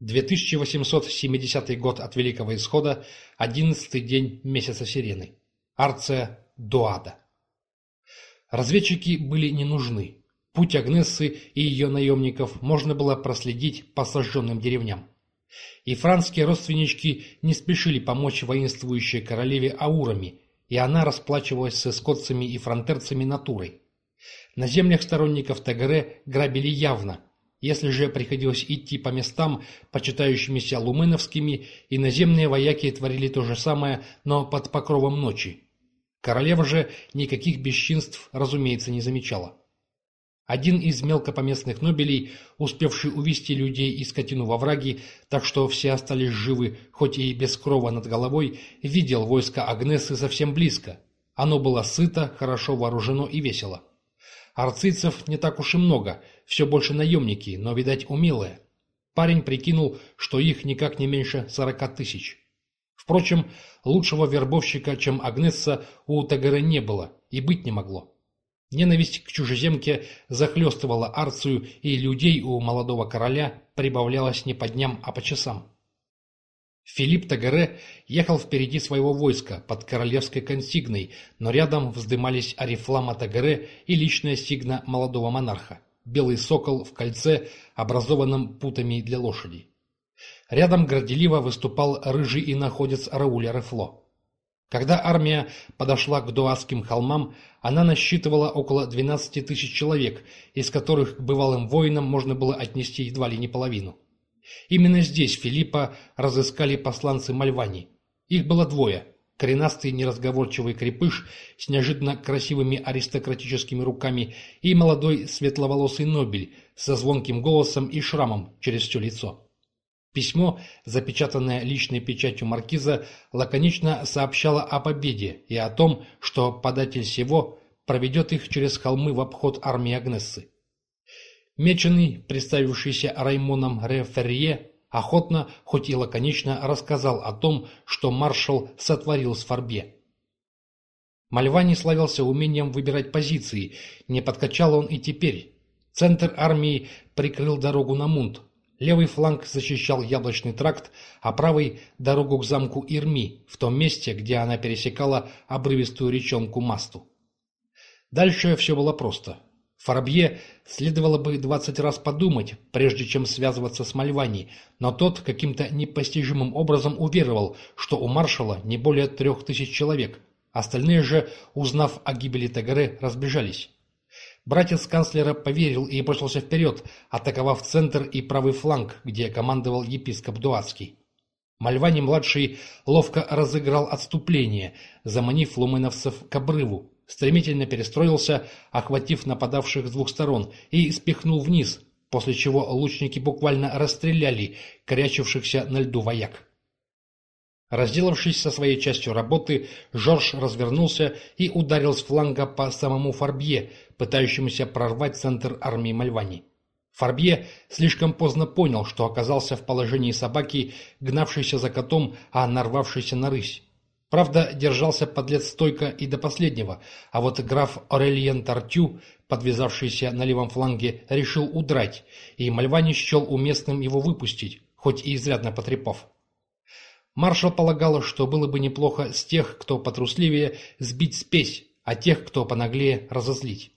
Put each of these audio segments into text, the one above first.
2870 год от Великого Исхода, 11 день месяца Сирены. Арция Дуада. Разведчики были не нужны. Путь Агнессы и ее наемников можно было проследить по сожженным деревням. И францкие родственнички не спешили помочь воинствующей королеве аурами, и она расплачивалась с эскотцами и фронтерцами натурой. На землях сторонников Тагере грабили явно – если же приходилось идти по местам, почитающимися луменовскими, иноземные вояки творили то же самое, но под покровом ночи. Королева же никаких бесчинств, разумеется, не замечала. Один из мелкопоместных нобелей, успевший увести людей и скотину во враги, так что все остались живы, хоть и без крова над головой, видел войско Агнесы совсем близко. Оно было сыто, хорошо вооружено и весело. Арцийцев не так уж и много, все больше наемники, но, видать, умелые. Парень прикинул, что их никак не меньше сорока тысяч. Впрочем, лучшего вербовщика, чем Агнесса, у Тагера не было и быть не могло. Ненависть к чужеземке захлестывала Арцию, и людей у молодого короля прибавлялось не по дням, а по часам. Филипп Тагаре ехал впереди своего войска под королевской консигной, но рядом вздымались Арифлама Тагаре и личная сигна молодого монарха – белый сокол в кольце, образованном путами для лошади. Рядом горделиво выступал рыжий иноходец Рауля Рефло. Когда армия подошла к Дуасским холмам, она насчитывала около 12 тысяч человек, из которых к бывалым воинам можно было отнести едва ли не половину. Именно здесь Филиппа разыскали посланцы Мальвани. Их было двое. Коренастый неразговорчивый крепыш с неожиданно красивыми аристократическими руками и молодой светловолосый нобель со звонким голосом и шрамом через все лицо. Письмо, запечатанное личной печатью маркиза, лаконично сообщало о победе и о том, что податель всего проведет их через холмы в обход армии Агнессы. Меченый, представившийся Раймоном Реферье, охотно, хоть и лаконично, рассказал о том, что маршал сотворил с Фарбе. Мальвани славился умением выбирать позиции, не подкачал он и теперь. Центр армии прикрыл дорогу на Мунт, левый фланг защищал Яблочный тракт, а правый – дорогу к замку Ирми, в том месте, где она пересекала обрывистую речонку Масту. Дальше все было просто – Фарбье следовало бы двадцать раз подумать, прежде чем связываться с Мальвани, но тот каким-то непостижимым образом уверовал, что у маршала не более трех тысяч человек. Остальные же, узнав о гибели Тагаре, разбежались. Братец канцлера поверил и бросился вперед, атаковав центр и правый фланг, где командовал епископ Дуацкий. Мальвани-младший ловко разыграл отступление, заманив луменовцев к обрыву, стремительно перестроился, охватив нападавших с двух сторон, и спихнул вниз, после чего лучники буквально расстреляли корячившихся на льду вояк. Разделавшись со своей частью работы, Жорж развернулся и ударил с фланга по самому Фарбье, пытающемуся прорвать центр армии Мальвани. Фарбье слишком поздно понял, что оказался в положении собаки, гнавшейся за котом, а нарвавшейся на рысь. Правда, держался подлец стойко и до последнего, а вот граф Орельен Тартю, подвязавшийся на левом фланге, решил удрать, и Мальвани счел уместным его выпустить, хоть и изрядно потрепав. Маршал полагал, что было бы неплохо с тех, кто потрусливее, сбить спесь, а тех, кто понаглее, разозлить.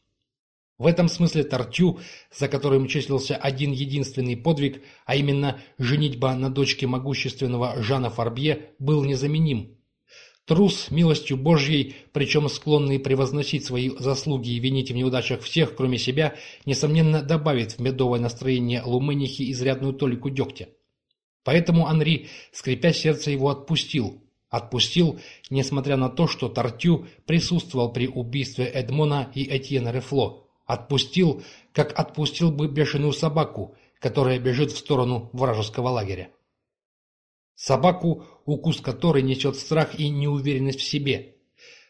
В этом смысле Тартю, за которым числился один единственный подвиг, а именно женитьба на дочке могущественного Жана Фарбье, был незаменим. Трус, милостью Божьей, причем склонный превозносить свои заслуги и винить в неудачах всех, кроме себя, несомненно добавит в медовое настроение Луменихи изрядную толику дегтя. Поэтому Анри, скрипя сердце, его отпустил. Отпустил, несмотря на то, что Тартю присутствовал при убийстве Эдмона и Этьена Рефло. Отпустил, как отпустил бы бешеную собаку, которая бежит в сторону вражеского лагеря. Собаку, укус которой несет страх и неуверенность в себе.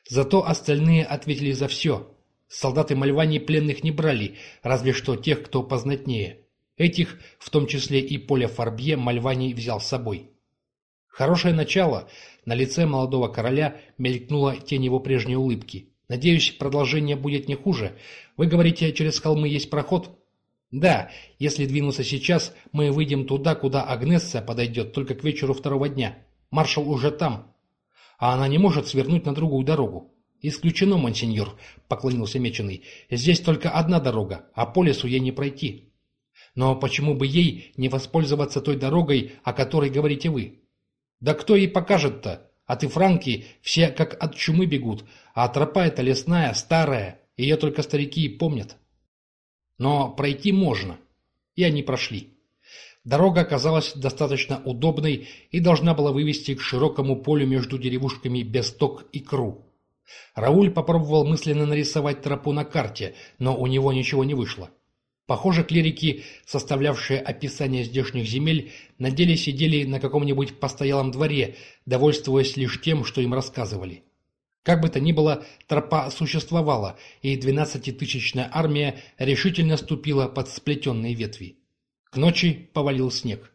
Зато остальные ответили за все. Солдаты Мальвании пленных не брали, разве что тех, кто познатнее. Этих, в том числе и Поля Фарбье, Мальваний взял с собой. Хорошее начало. На лице молодого короля мелькнула тень его прежней улыбки. Надеюсь, продолжение будет не хуже. Вы говорите, через холмы есть проход? Да, если двинуться сейчас, мы выйдем туда, куда Агнесса подойдет только к вечеру второго дня. Маршал уже там. А она не может свернуть на другую дорогу. «Исключено, монсеньор», — поклонился Меченый. «Здесь только одна дорога, а по лесу ей не пройти». «Но почему бы ей не воспользоваться той дорогой, о которой говорите вы?» «Да кто ей покажет-то? От Ифранки все как от чумы бегут, а тропа эта лесная, старая, ее только старики и помнят». «Но пройти можно». И они прошли. Дорога оказалась достаточно удобной и должна была вывести к широкому полю между деревушками Бесток и Кру. Рауль попробовал мысленно нарисовать тропу на карте, но у него ничего не вышло. Похоже, клирики, составлявшие описание здешних земель, на деле сидели на каком-нибудь постоялом дворе, довольствуясь лишь тем, что им рассказывали. Как бы то ни было, тропа существовала, и двенадцатитысячная армия решительно ступила под сплетенные ветви. К ночи повалил снег.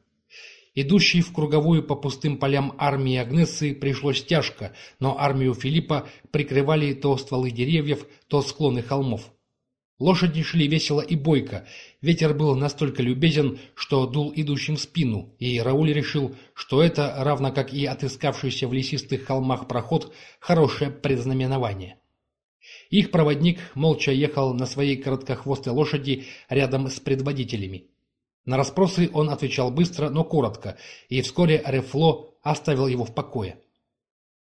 Идущей в круговую по пустым полям армии Агнессы пришлось тяжко, но армию Филиппа прикрывали то стволы деревьев, то склоны холмов. Лошади шли весело и бойко, ветер был настолько любезен, что дул идущим в спину, и Рауль решил, что это, равно как и отыскавшийся в лесистых холмах проход, хорошее предзнаменование. Их проводник молча ехал на своей короткохвостой лошади рядом с предводителями. На расспросы он отвечал быстро, но коротко, и вскоре Рефло оставил его в покое.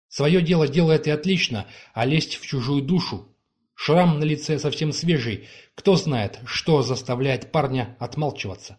Свое дело делает и отлично, а лезть в чужую душу. Шрам на лице совсем свежий, кто знает, что заставляет парня отмалчиваться.